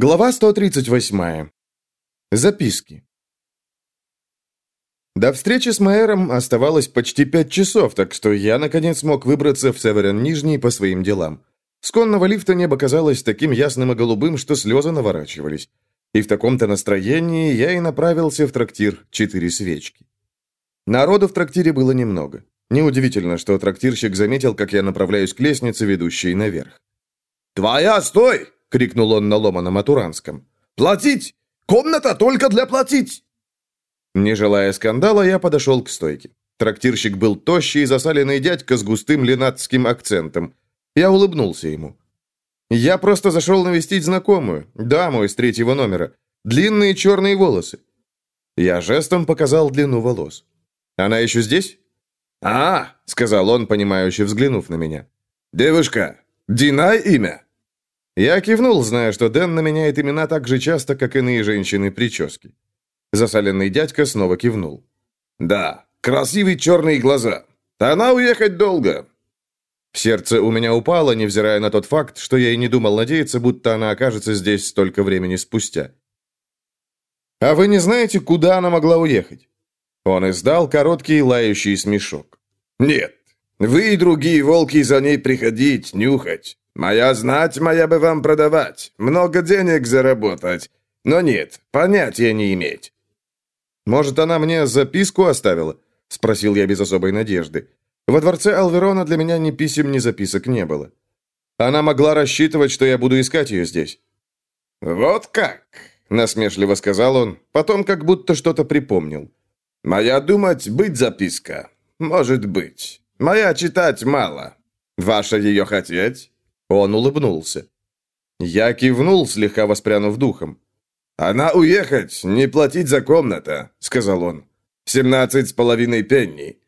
Глава 138. Записки. До встречи с Майером оставалось почти пять часов, так что я, наконец, смог выбраться в Северен Нижний по своим делам. С конного лифта небо казалось таким ясным и голубым, что слезы наворачивались. И в таком-то настроении я и направился в трактир «Четыре свечки». Народу в трактире было немного. Неудивительно, что трактирщик заметил, как я направляюсь к лестнице, ведущей наверх. «Твоя, стой!» — крикнул он на ломаном атуранском. «Платить! Комната только для платить!» Не желая скандала, я подошел к стойке. Трактирщик был тощий и засаленный дядька с густым ленатским акцентом. Я улыбнулся ему. «Я просто зашел навестить знакомую, даму из третьего номера. Длинные черные волосы». Я жестом показал длину волос. «Она еще здесь?» «А!» — сказал он, понимающе взглянув на меня. «Девушка, Динай имя?» Я кивнул, зная, что Дэн меняет имена так же часто, как иные женщины прически. Засаленный дядька снова кивнул. «Да, красивые черные глаза. Она уехать долго». Сердце у меня упало, невзирая на тот факт, что я и не думал надеяться, будто она окажется здесь столько времени спустя. «А вы не знаете, куда она могла уехать?» Он издал короткий лающий смешок. «Нет, вы и другие волки за ней приходить, нюхать. Моя знать, моя бы вам продавать, много денег заработать. Но нет, понятия не иметь». «Может, она мне записку оставила?» — спросил я без особой надежды. Во дворце Алверона для меня ни писем, ни записок не было. Она могла рассчитывать, что я буду искать ее здесь. «Вот как?» — насмешливо сказал он, потом как будто что-то припомнил. «Моя думать, быть записка. Может быть. Моя читать мало. Ваша ее хотеть?» Он улыбнулся. Я кивнул, слегка воспрянув духом. «Она уехать, не платить за комната», — сказал он. «Семнадцать с половиной пенни».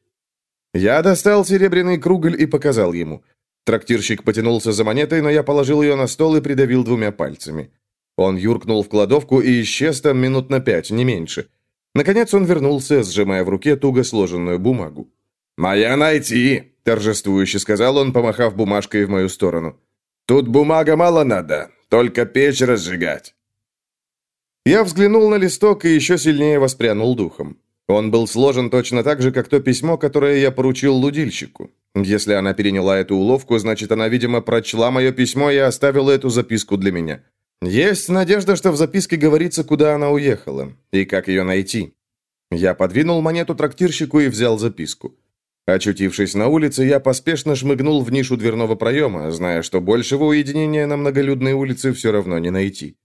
Я достал серебряный кругль и показал ему. Трактирщик потянулся за монетой, но я положил ее на стол и придавил двумя пальцами. Он юркнул в кладовку и исчез там минут на пять, не меньше. Наконец он вернулся, сжимая в руке туго сложенную бумагу. «Моя найти!» – торжествующе сказал он, помахав бумажкой в мою сторону. Тут бумага мало надо, только печь разжигать». Я взглянул на листок и еще сильнее воспрянул духом. Он был сложен точно так же, как то письмо, которое я поручил лудильщику. Если она переняла эту уловку, значит, она, видимо, прочла мое письмо и оставила эту записку для меня. Есть надежда, что в записке говорится, куда она уехала и как ее найти. Я подвинул монету трактирщику и взял записку. Очутившись на улице, я поспешно шмыгнул в нишу дверного проема, зная, что большего уединения на многолюдной улице все равно не найти.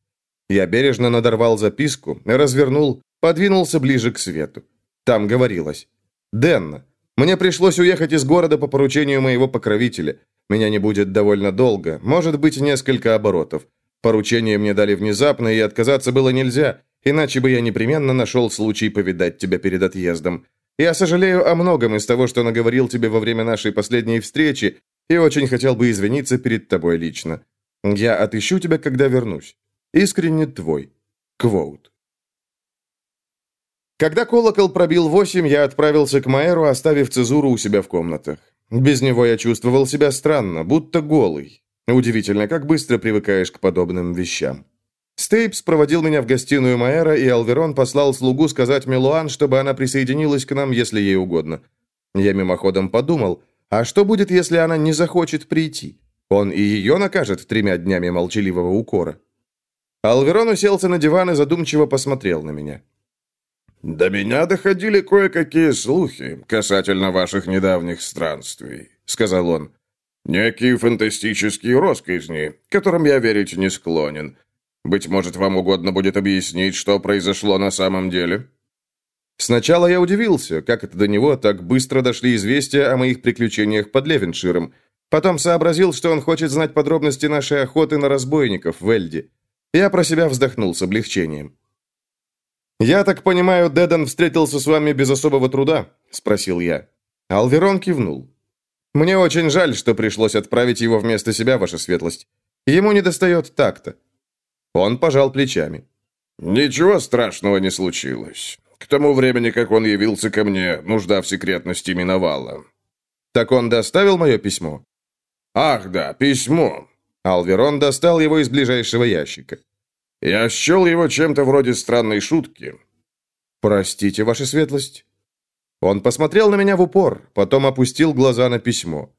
Я бережно надорвал записку, развернул, подвинулся ближе к свету. Там говорилось. «Денна, мне пришлось уехать из города по поручению моего покровителя. Меня не будет довольно долго, может быть, несколько оборотов. Поручение мне дали внезапно, и отказаться было нельзя, иначе бы я непременно нашел случай повидать тебя перед отъездом. Я сожалею о многом из того, что наговорил тебе во время нашей последней встречи, и очень хотел бы извиниться перед тобой лично. Я отыщу тебя, когда вернусь. Искренне твой. Квоут. Когда колокол пробил восемь, я отправился к Майеру, оставив цезуру у себя в комнатах. Без него я чувствовал себя странно, будто голый. Удивительно, как быстро привыкаешь к подобным вещам. Стейпс проводил меня в гостиную Маэра, и Алверон послал слугу сказать Мелуан, чтобы она присоединилась к нам, если ей угодно. Я мимоходом подумал, а что будет, если она не захочет прийти? Он и ее накажет тремя днями молчаливого укора. Алверон уселся на диван и задумчиво посмотрел на меня. «До меня доходили кое-какие слухи касательно ваших недавних странствий», — сказал он. «Некие фантастические росказни, которым я верить не склонен. Быть может, вам угодно будет объяснить, что произошло на самом деле?» Сначала я удивился, как это до него так быстро дошли известия о моих приключениях под Левенширом. Потом сообразил, что он хочет знать подробности нашей охоты на разбойников в Эльде. Я про себя вздохнул с облегчением. «Я так понимаю, Дедан встретился с вами без особого труда?» – спросил я. Алверон кивнул. «Мне очень жаль, что пришлось отправить его вместо себя, ваша светлость. Ему недостает такта. Он пожал плечами. «Ничего страшного не случилось. К тому времени, как он явился ко мне, нужда в секретности миновала». «Так он доставил мое письмо?» «Ах, да, письмо». Алверон достал его из ближайшего ящика. Я счел его чем-то вроде странной шутки». «Простите, ваша светлость». Он посмотрел на меня в упор, потом опустил глаза на письмо.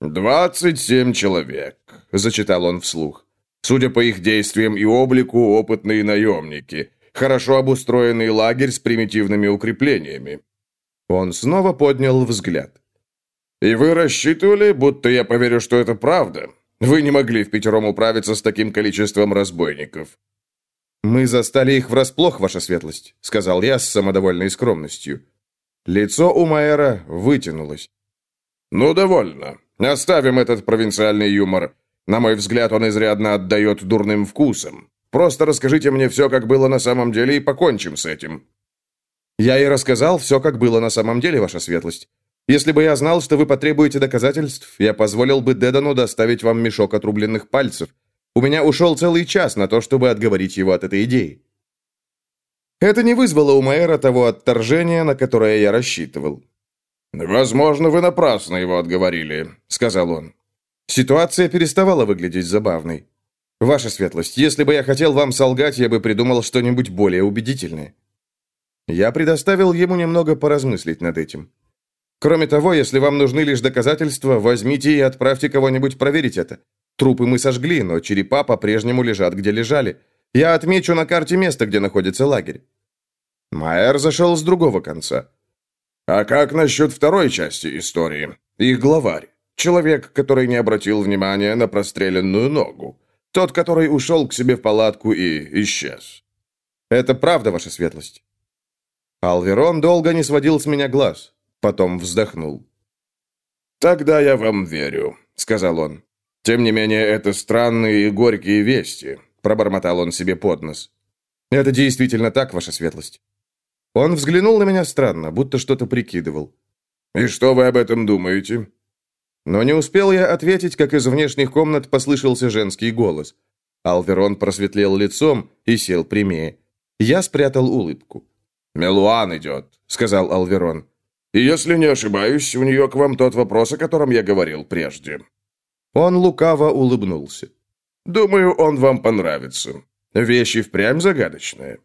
«Двадцать семь человек», — зачитал он вслух. «Судя по их действиям и облику, опытные наемники. Хорошо обустроенный лагерь с примитивными укреплениями». Он снова поднял взгляд. «И вы рассчитывали, будто я поверю, что это правда? Вы не могли в пятером управиться с таким количеством разбойников». «Мы застали их врасплох, ваша светлость», — сказал я с самодовольной скромностью. Лицо у Майера вытянулось. «Ну, довольно. Оставим этот провинциальный юмор. На мой взгляд, он изрядно отдает дурным вкусом. Просто расскажите мне все, как было на самом деле, и покончим с этим». «Я и рассказал все, как было на самом деле, ваша светлость. Если бы я знал, что вы потребуете доказательств, я позволил бы Дедану доставить вам мешок отрубленных пальцев. У меня ушел целый час на то, чтобы отговорить его от этой идеи». Это не вызвало у Майера того отторжения, на которое я рассчитывал. «Возможно, вы напрасно его отговорили», — сказал он. Ситуация переставала выглядеть забавной. «Ваша светлость, если бы я хотел вам солгать, я бы придумал что-нибудь более убедительное». Я предоставил ему немного поразмыслить над этим. Кроме того, если вам нужны лишь доказательства, возьмите и отправьте кого-нибудь проверить это. Трупы мы сожгли, но черепа по-прежнему лежат, где лежали. Я отмечу на карте место, где находится лагерь». Майер зашел с другого конца. «А как насчет второй части истории? Их главарь. Человек, который не обратил внимания на простреленную ногу. Тот, который ушел к себе в палатку и исчез». «Это правда, ваша светлость». Алверон долго не сводил с меня глаз, потом вздохнул. «Тогда я вам верю», — сказал он. «Тем не менее, это странные и горькие вести», — пробормотал он себе под нос. «Это действительно так, ваша светлость». Он взглянул на меня странно, будто что-то прикидывал. «И что вы об этом думаете?» Но не успел я ответить, как из внешних комнат послышался женский голос. Алверон просветлел лицом и сел прямее. Я спрятал улыбку. «Мелуан идет», — сказал Алверон. «И если не ошибаюсь, у нее к вам тот вопрос, о котором я говорил прежде». Он лукаво улыбнулся. «Думаю, он вам понравится. Вещи впрямь загадочные».